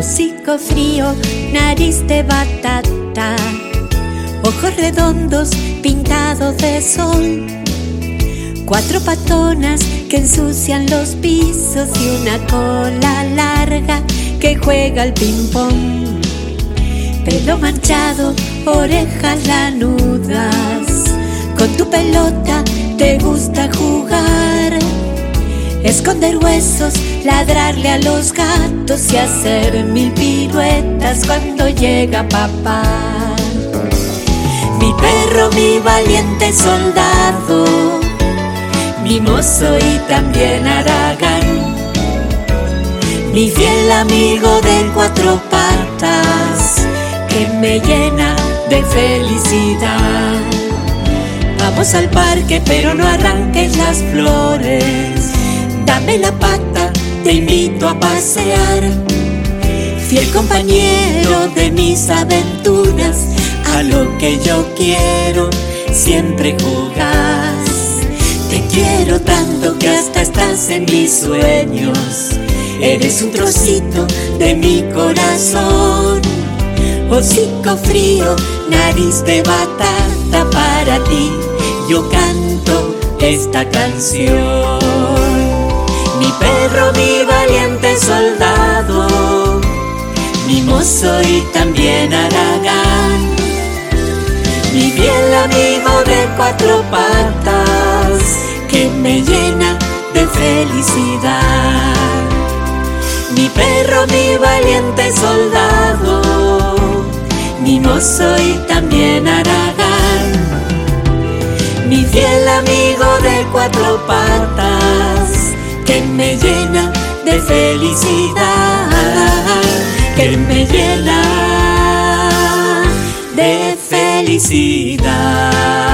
hocico frío, nariz de batata, ojos redondos pintados de sol, cuatro patonas que ensucian los pisos y una cola larga que juega al ping-pong. Pelo manchado, orejas lanudas, con tu pelota te gusta jugar. Esconder huesos, ladrarle a los gatos y hacer mil piruetas cuando llega papá. Mi perro, mi valiente soldado, mi mozo y también Aragán. Mi fiel amigo de cuatro patas, que me llena de felicidad. Vamos al parque, pero no arranques las flores. Dame la pata, te invito a pasear. Fiel compañero de mis aventuras, a lo que yo quiero siempre jugás. Te quiero tanto que hasta estás en mis sueños. Eres un trocito de mi corazón. Hocico frío, nariz de batata para ti. Yo canto esta canción. Mi perro, mi valiente soldado, mi mozo y también Aragán. Mi fiel amigo de cuatro patas que me llena de felicidad. Mi perro, mi valiente soldado, mi mozo y también Aragán. Mi fiel amigo de cuatro patas que me llena de felicidad, que me llena de felicidad.